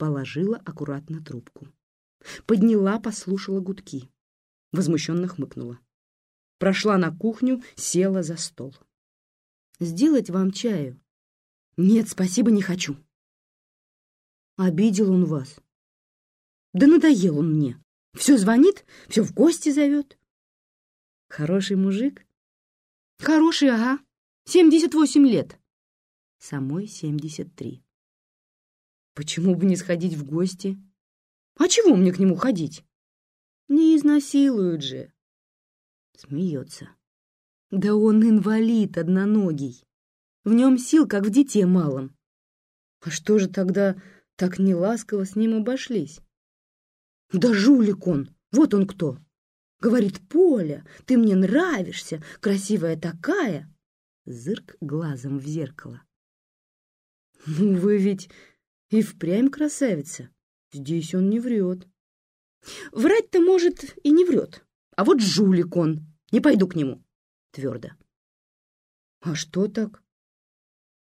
Положила аккуратно трубку. Подняла, послушала гудки. Возмущенно хмыкнула. Прошла на кухню, села за стол. «Сделать вам чаю?» «Нет, спасибо, не хочу». «Обидел он вас?» «Да надоел он мне. Все звонит, все в гости зовет». «Хороший мужик?» «Хороший, ага. Семьдесят восемь лет». Самой семьдесят три. Почему бы не сходить в гости? А чего мне к нему ходить? Не изнасилуют же. Смеется. Да он инвалид одноногий. В нем сил, как в дите малом. А что же тогда так неласково с ним обошлись? Да жулик он, вот он кто. Говорит, Поля, ты мне нравишься, красивая такая. Зырк глазом в зеркало. Ну, вы ведь и впрямь красавица. Здесь он не врет. Врать-то, может, и не врет. А вот жулик он. Не пойду к нему. Твердо. А что так?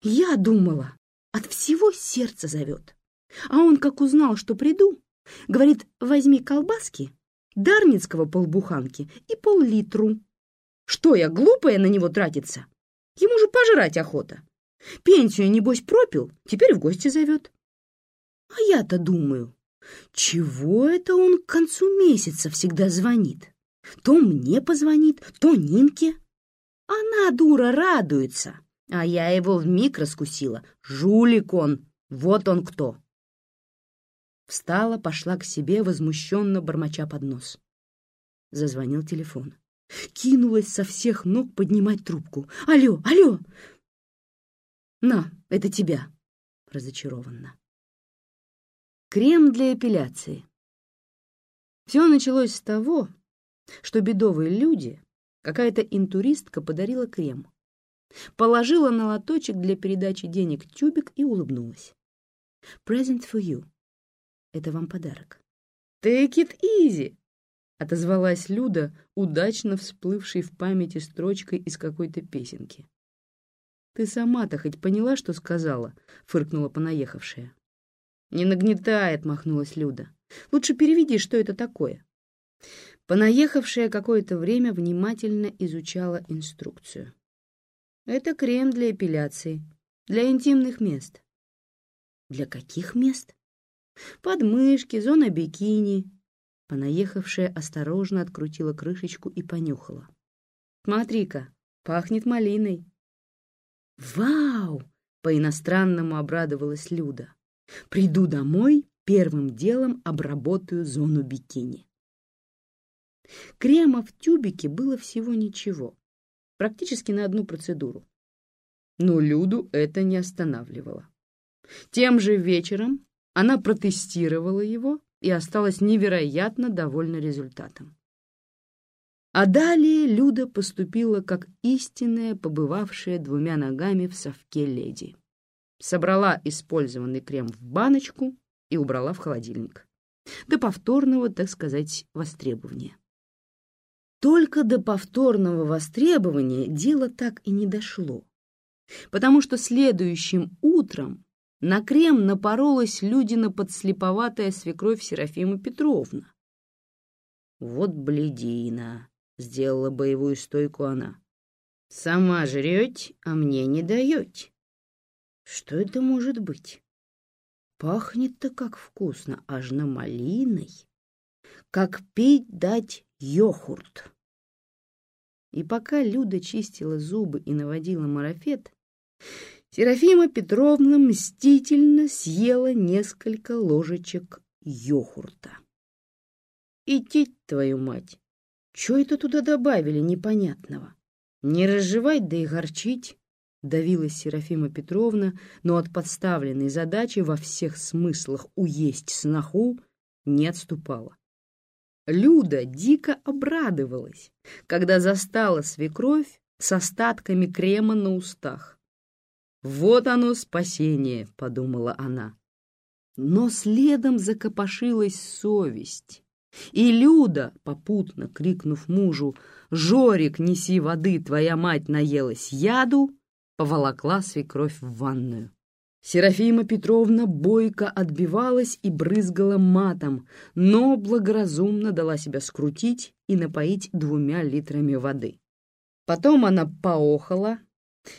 Я думала, от всего сердца зовет. А он, как узнал, что приду, говорит, возьми колбаски, дарницкого полбуханки и пол-литру. Что я, глупая на него тратиться? Ему же пожрать охота. Пенсию, небось, пропил, теперь в гости зовет. А я-то думаю, чего это он к концу месяца всегда звонит? То мне позвонит, то Нинке. Она, дура, радуется, а я его вмиг раскусила. Жулик он, вот он кто. Встала, пошла к себе, возмущенно бормоча под нос. Зазвонил телефон. Кинулась со всех ног поднимать трубку. «Алло, алло!» «На, это тебя!» Разочарованно. Крем для эпиляции. Все началось с того, что бедовые люди, какая-то интуристка подарила крем. Положила на лоточек для передачи денег тюбик и улыбнулась. «Present for you». Это вам подарок. «Take it easy», — отозвалась Люда, удачно всплывшей в памяти строчкой из какой-то песенки. «Ты сама-то хоть поняла, что сказала?» — фыркнула понаехавшая. «Не нагнетает», — махнулась Люда. «Лучше переведи, что это такое». Понаехавшая какое-то время внимательно изучала инструкцию. «Это крем для эпиляции, для интимных мест». «Для каких мест?» «Подмышки, зона бикини». Понаехавшая осторожно открутила крышечку и понюхала. «Смотри-ка, пахнет малиной». «Вау!» — по-иностранному обрадовалась Люда. Приду домой, первым делом обработаю зону бикини. Крема в тюбике было всего ничего, практически на одну процедуру. Но Люду это не останавливало. Тем же вечером она протестировала его и осталась невероятно довольна результатом. А далее Люда поступила как истинная, побывавшая двумя ногами в совке леди собрала использованный крем в баночку и убрала в холодильник. До повторного, так сказать, востребования. Только до повторного востребования дело так и не дошло, потому что следующим утром на крем напоролась Людина подслеповатая свекровь Серафима Петровна. «Вот бледина!» — сделала боевую стойку она. «Сама жрете, а мне не даете. Что это может быть? Пахнет-то как вкусно, аж на малиной. Как пить дать йогурт. И пока Люда чистила зубы и наводила марафет, Серафима Петровна мстительно съела несколько ложечек йогурта. Идти, твою мать! Чё это туда добавили непонятного? Не разжевать, да и горчить давилась Серафима Петровна, но от подставленной задачи во всех смыслах уесть сноху не отступала. Люда дико обрадовалась, когда застала свекровь с остатками крема на устах. «Вот оно спасение», — подумала она. Но следом закопошилась совесть. И Люда, попутно крикнув мужу «Жорик, неси воды, твоя мать наелась яду!», поволокла свекровь в ванную. Серафима Петровна бойко отбивалась и брызгала матом, но благоразумно дала себя скрутить и напоить двумя литрами воды. Потом она поохала,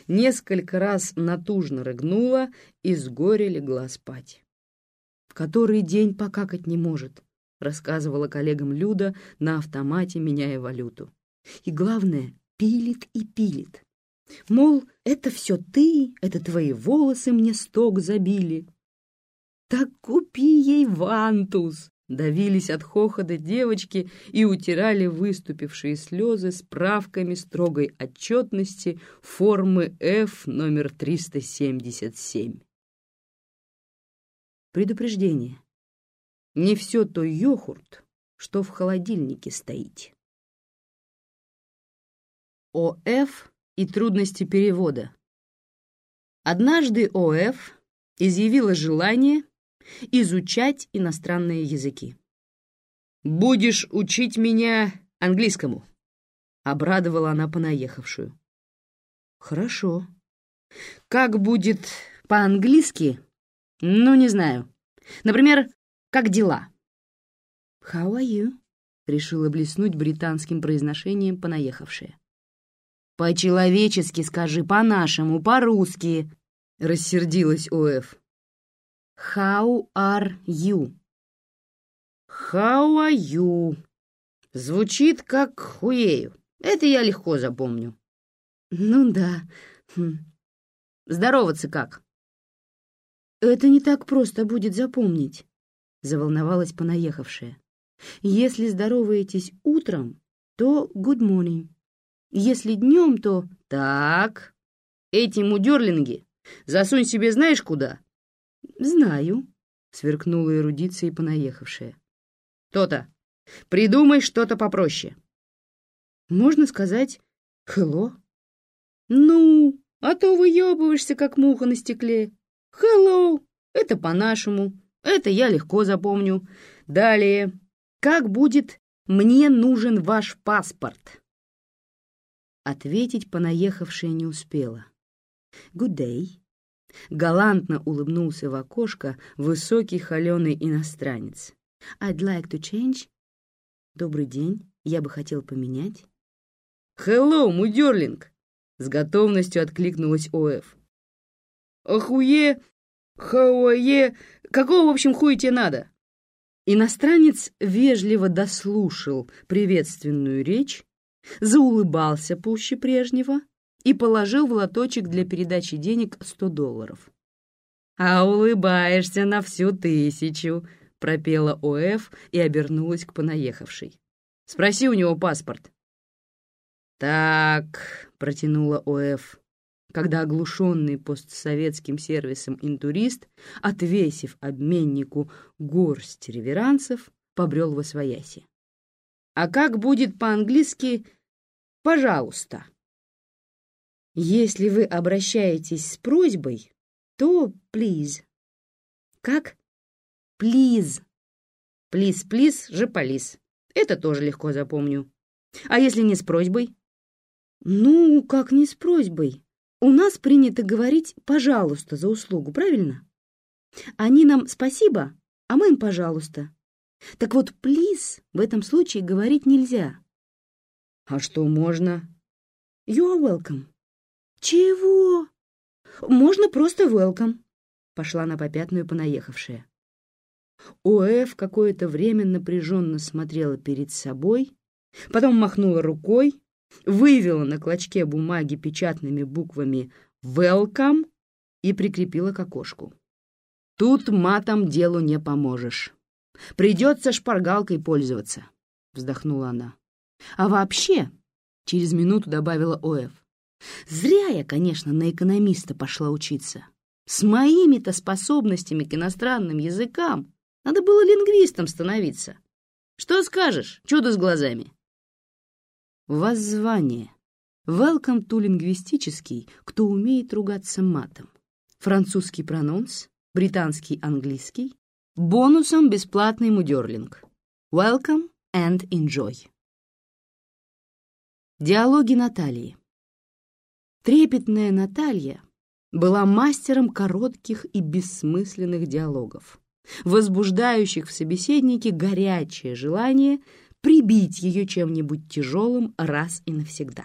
несколько раз натужно рыгнула и с горя легла спать. «В который день покакать не может», — рассказывала коллегам Люда на автомате, меняя валюту. «И главное, пилит и пилит. Мол, это все ты, это твои волосы мне сток забили. Так купи ей вантус! Давились от хохота девочки и утирали выступившие слезы справками строгой отчетности формы F номер 377. Предупреждение. Не все то йогурт, что в холодильнике стоит. ОФ и трудности перевода. Однажды ОФ изъявила желание изучать иностранные языки. «Будешь учить меня английскому», — обрадовала она понаехавшую. «Хорошо. Как будет по-английски? Ну, не знаю. Например, как дела?» «How are you?» — решила блеснуть британским произношением понаехавшая. «По-человечески скажи, по-нашему, по-русски», — рассердилась О.Ф. «How are you?» «How are you?» Звучит как хуею. Это я легко запомню. Ну да. Хм. Здороваться как? Это не так просто будет запомнить, заволновалась понаехавшая. Если здороваетесь утром, то good morning. Если днем, то... Так, эти мудерлинги засунь себе знаешь куда? Знаю, сверкнула эрудицией понаехавшая. То-то. Придумай что-то попроще. Можно сказать «hello». Ну, а то выебываешься, как муха на стекле. «Hello» — это по-нашему. Это я легко запомню. Далее. Как будет «мне нужен ваш паспорт»? Ответить понаехавшая не успела. «Good day!» Галантно улыбнулся в окошко высокий холеный иностранец. «I'd like to change». «Добрый день, я бы хотел поменять». «Hello, мудерлинг!» С готовностью откликнулась ОФ. «Охуе! Хауае! Какого, в общем, хуя тебе надо?» Иностранец вежливо дослушал приветственную речь заулыбался пуще прежнего и положил в лоточек для передачи денег сто долларов. «А улыбаешься на всю тысячу», — пропела ОФ и обернулась к понаехавшей. «Спроси у него паспорт». «Так», — протянула ОФ, когда оглушенный постсоветским сервисом интурист, отвесив обменнику горсть реверансов, побрел во свояси. «А как будет по-английски Пожалуйста. Если вы обращаетесь с просьбой, то please. Как? Please. Please, please же полис. Это тоже легко запомню. А если не с просьбой? Ну, как не с просьбой? У нас принято говорить «пожалуйста» за услугу, правильно? Они нам «спасибо», а мы им «пожалуйста». Так вот «please» в этом случае говорить нельзя. А что можно? You are welcome. Чего? Можно просто welcome. Пошла на попятную понаехавшая. ОФ какое-то время напряженно смотрела перед собой, потом махнула рукой, вывела на клочке бумаги печатными буквами «Welcome» и прикрепила к окошку. «Тут матом делу не поможешь. Придется шпаргалкой пользоваться», — вздохнула она. А вообще, через минуту добавила ОФ, зря я, конечно, на экономиста пошла учиться. С моими-то способностями к иностранным языкам надо было лингвистом становиться. Что скажешь, чудо с глазами? Воззвание. Welcome to лингвистический, кто умеет ругаться матом. Французский прононс, британский английский, бонусом бесплатный мудерлинг. Welcome and enjoy. Диалоги Натальи. Трепетная Наталья была мастером коротких и бессмысленных диалогов, возбуждающих в собеседнике горячее желание прибить ее чем-нибудь тяжелым раз и навсегда.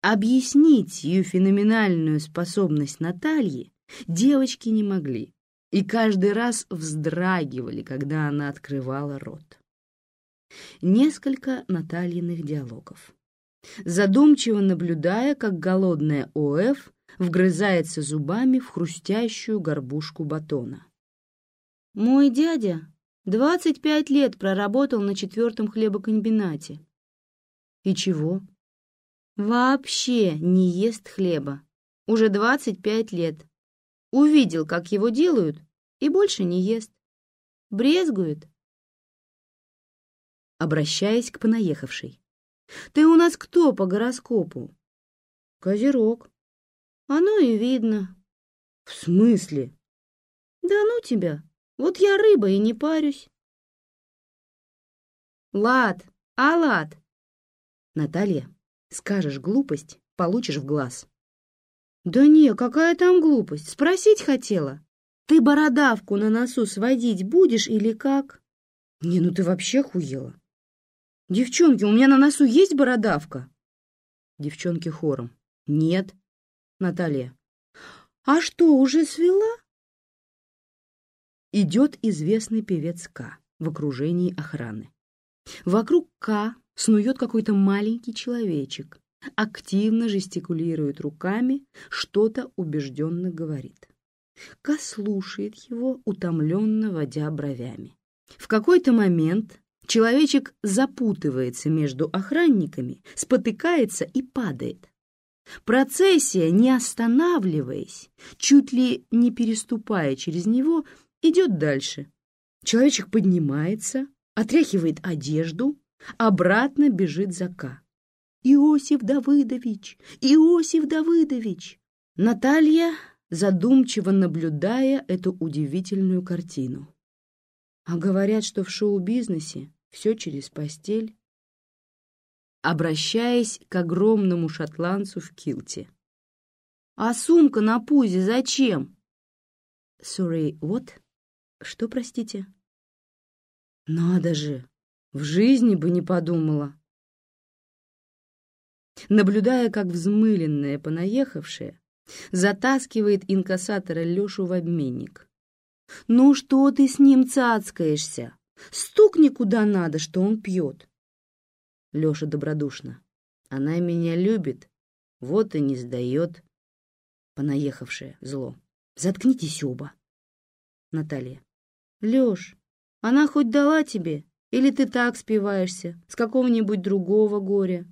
Объяснить ее феноменальную способность Натальи девочки не могли и каждый раз вздрагивали, когда она открывала рот. Несколько Натальиных диалогов. Задумчиво наблюдая, как голодная ОФ вгрызается зубами в хрустящую горбушку батона. «Мой дядя двадцать пять лет проработал на четвертом хлебокомбинате». «И чего?» «Вообще не ест хлеба. Уже двадцать пять лет. Увидел, как его делают, и больше не ест. Брезгует». Обращаясь к понаехавшей. «Ты у нас кто по гороскопу?» «Козерог». Оно и видно. В смысле? Да ну тебя. Вот я рыба и не парюсь. Лад, а лад. Наталья, скажешь глупость, получишь в глаз. Да не, какая там глупость? Спросить хотела. Ты бородавку на носу сводить будешь или как? Не, ну ты вообще хуела. Девчонки, у меня на носу есть бородавка? Девчонки хором. Нет. Наталья. «А что, уже свела?» Идет известный певец К в окружении охраны. Вокруг К снует какой-то маленький человечек, активно жестикулирует руками, что-то убежденно говорит. К слушает его, утомленно водя бровями. В какой-то момент человечек запутывается между охранниками, спотыкается и падает. Процессия, не останавливаясь, чуть ли не переступая через него, идет дальше. Человечек поднимается, отряхивает одежду, обратно бежит за Ка. «Иосиф Давыдович! Иосиф Давыдович!» Наталья, задумчиво наблюдая эту удивительную картину. А говорят, что в шоу-бизнесе все через постель обращаясь к огромному шотландцу в килте. «А сумка на пузе зачем?» «Sorry, what?» «Что, простите?» «Надо же! В жизни бы не подумала!» Наблюдая, как взмыленная понаехавшая затаскивает инкассатора Лешу в обменник. «Ну что ты с ним цацкаешься? Стукни куда надо, что он пьет!» Леша добродушно. Она меня любит, вот и не сдает. Понаехавшее зло. Заткнитесь оба. Наталья. Леш, она хоть дала тебе? Или ты так спиваешься, с какого-нибудь другого горя?